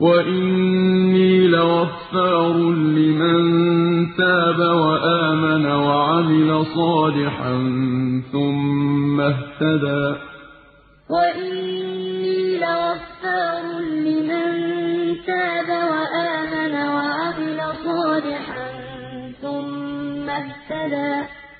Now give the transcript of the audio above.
وَإِنِّي لَغَفَّارٌ لِّمَن تَابَ وَآمَنَ وَعَمِلَ صَالِحًا ثُمَّ اهْتَدَىٰ وَإِنِّي لَغَفَّارٌ لِّمَن تَابَ وَآمَنَ وَعَمِلَ صَالِحًا ثُمَّ اهْتَدَىٰ